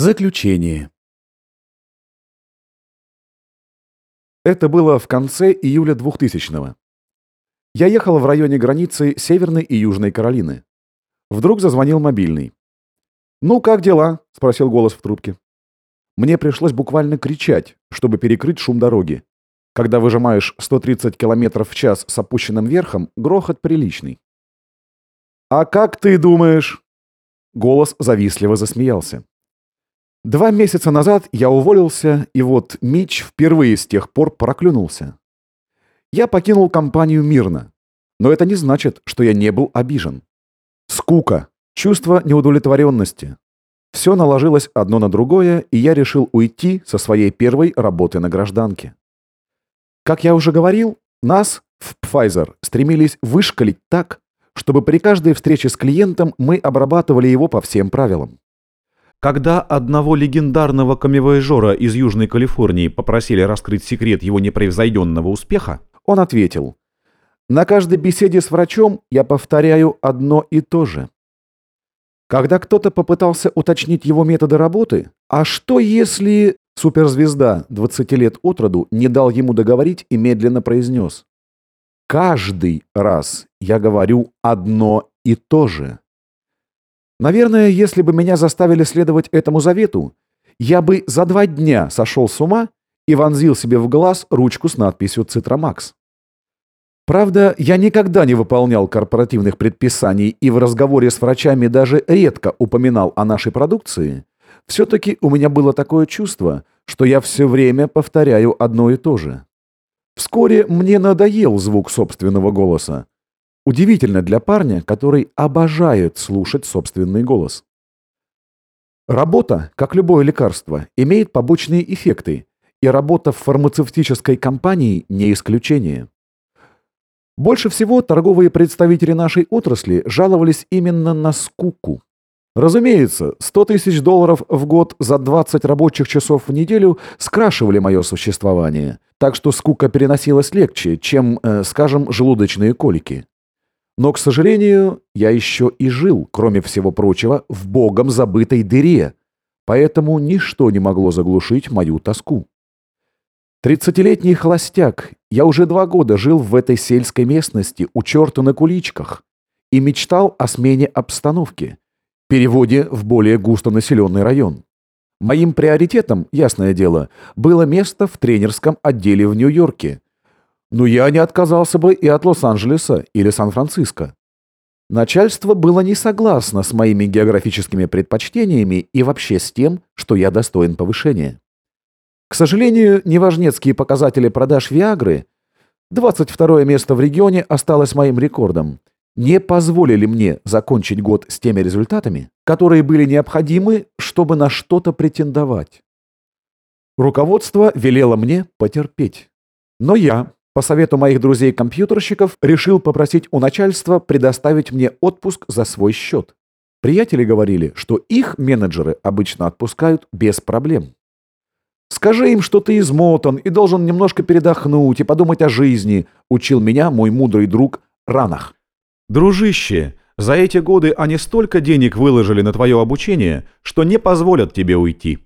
Заключение. Это было в конце июля 2000-го. Я ехал в районе границы Северной и Южной Каролины. Вдруг зазвонил мобильный. «Ну, как дела?» — спросил голос в трубке. Мне пришлось буквально кричать, чтобы перекрыть шум дороги. Когда выжимаешь 130 км в час с опущенным верхом, грохот приличный. «А как ты думаешь?» Голос завистливо засмеялся. Два месяца назад я уволился, и вот Мич впервые с тех пор проклюнулся. Я покинул компанию мирно, но это не значит, что я не был обижен. Скука, чувство неудовлетворенности. Все наложилось одно на другое, и я решил уйти со своей первой работы на гражданке. Как я уже говорил, нас в Pfizer стремились вышкалить так, чтобы при каждой встрече с клиентом мы обрабатывали его по всем правилам. Когда одного легендарного камевояжера из Южной Калифорнии попросили раскрыть секрет его непревзойденного успеха, он ответил, «На каждой беседе с врачом я повторяю одно и то же». Когда кто-то попытался уточнить его методы работы, а что если суперзвезда 20 лет от роду не дал ему договорить и медленно произнес, «Каждый раз я говорю одно и то же». Наверное, если бы меня заставили следовать этому завету, я бы за два дня сошел с ума и вонзил себе в глаз ручку с надписью «Цитромакс». Правда, я никогда не выполнял корпоративных предписаний и в разговоре с врачами даже редко упоминал о нашей продукции, все-таки у меня было такое чувство, что я все время повторяю одно и то же. Вскоре мне надоел звук собственного голоса, Удивительно для парня, который обожает слушать собственный голос. Работа, как любое лекарство, имеет побочные эффекты, и работа в фармацевтической компании не исключение. Больше всего торговые представители нашей отрасли жаловались именно на скуку. Разумеется, 100 тысяч долларов в год за 20 рабочих часов в неделю скрашивали мое существование, так что скука переносилась легче, чем, э, скажем, желудочные колики. Но, к сожалению, я еще и жил, кроме всего прочего, в богом забытой дыре, поэтому ничто не могло заглушить мою тоску. Тридцатилетний холостяк, я уже два года жил в этой сельской местности у черта на куличках и мечтал о смене обстановки, переводе в более густонаселенный район. Моим приоритетом, ясное дело, было место в тренерском отделе в Нью-Йорке – но я не отказался бы и от Лос-Анджелеса или Сан-Франциско. Начальство было не согласно с моими географическими предпочтениями и вообще с тем, что я достоин повышения. К сожалению, неважнецкие показатели продаж Виагры, 22 место в регионе осталось моим рекордом, не позволили мне закончить год с теми результатами, которые были необходимы, чтобы на что-то претендовать. Руководство велело мне потерпеть. Но я, по совету моих друзей-компьютерщиков решил попросить у начальства предоставить мне отпуск за свой счет. Приятели говорили, что их менеджеры обычно отпускают без проблем. «Скажи им, что ты измотан и должен немножко передохнуть и подумать о жизни», учил меня мой мудрый друг Ранах. «Дружище, за эти годы они столько денег выложили на твое обучение, что не позволят тебе уйти».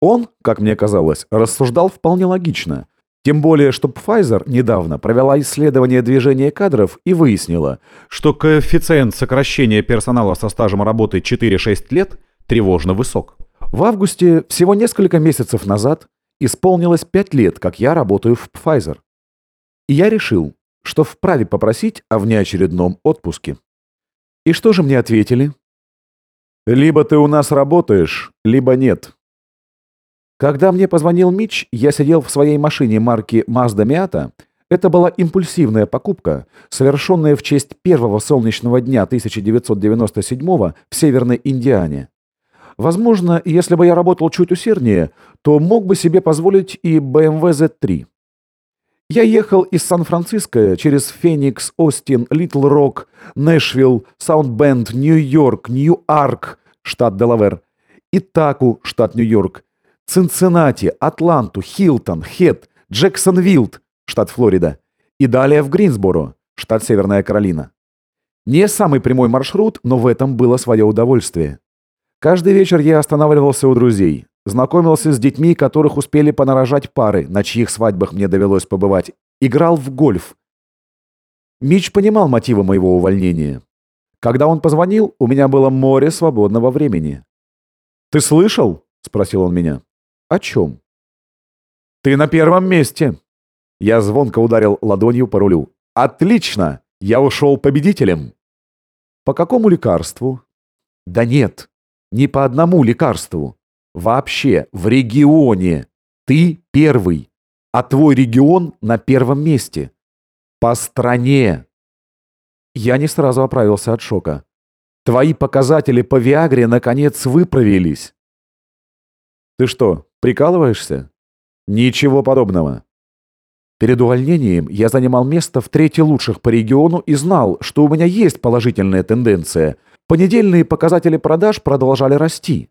Он, как мне казалось, рассуждал вполне логично – тем более, что Pfizer недавно провела исследование движения кадров и выяснила, что коэффициент сокращения персонала со стажем работы 4-6 лет тревожно высок. В августе, всего несколько месяцев назад, исполнилось 5 лет, как я работаю в Pfizer. И я решил, что вправе попросить о внеочередном отпуске. И что же мне ответили? «Либо ты у нас работаешь, либо нет», когда мне позвонил Мич, я сидел в своей машине марки Mazda Miata. Это была импульсивная покупка, совершенная в честь первого солнечного дня 1997 в Северной Индиане. Возможно, если бы я работал чуть усерднее, то мог бы себе позволить и BMW Z3. Я ехал из Сан-Франциско через Феникс, Остин, Литл Рок, Нэшвилл, Саундбенд, Нью-Йорк, Нью-Арк, штат Делавер, Итаку, штат Нью-Йорк, Цинциннати, Атланту, Хилтон, Хет, Джексонвилд, штат Флорида, и далее в Гринсборо, штат Северная Каролина. Не самый прямой маршрут, но в этом было свое удовольствие. Каждый вечер я останавливался у друзей, знакомился с детьми, которых успели понарожать пары, на чьих свадьбах мне довелось побывать, играл в гольф. Мич понимал мотивы моего увольнения. Когда он позвонил, у меня было море свободного времени. «Ты слышал?» — спросил он меня. «О чем?» «Ты на первом месте!» Я звонко ударил ладонью по рулю. «Отлично! Я ушел победителем!» «По какому лекарству?» «Да нет, не по одному лекарству. Вообще, в регионе. Ты первый, а твой регион на первом месте. По стране!» Я не сразу оправился от шока. «Твои показатели по Виагре наконец выправились!» «Ты что, прикалываешься?» «Ничего подобного. Перед увольнением я занимал место в трети лучших по региону и знал, что у меня есть положительная тенденция. Понедельные показатели продаж продолжали расти.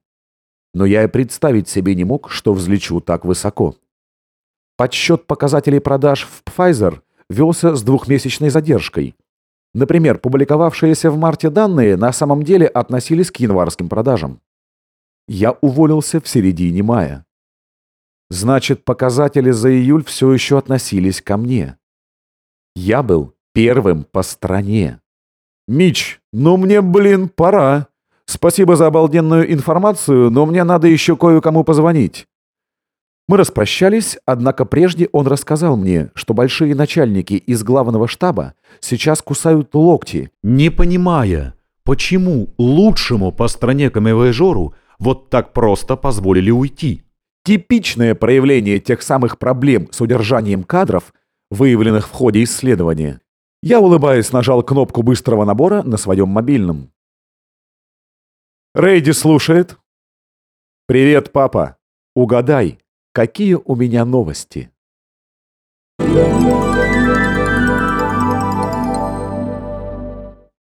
Но я и представить себе не мог, что взлечу так высоко. Подсчет показателей продаж в Pfizer велся с двухмесячной задержкой. Например, публиковавшиеся в марте данные на самом деле относились к январским продажам. Я уволился в середине мая. Значит, показатели за июль все еще относились ко мне. Я был первым по стране. «Мич, ну мне, блин, пора. Спасибо за обалденную информацию, но мне надо еще кое-кому позвонить». Мы распрощались, однако прежде он рассказал мне, что большие начальники из главного штаба сейчас кусают локти, не понимая, почему лучшему по стране камевояжеру вот так просто позволили уйти. Типичное проявление тех самых проблем с удержанием кадров, выявленных в ходе исследования. Я, улыбаясь, нажал кнопку быстрого набора на своем мобильном. Рейди слушает. «Привет, папа. Угадай, какие у меня новости?»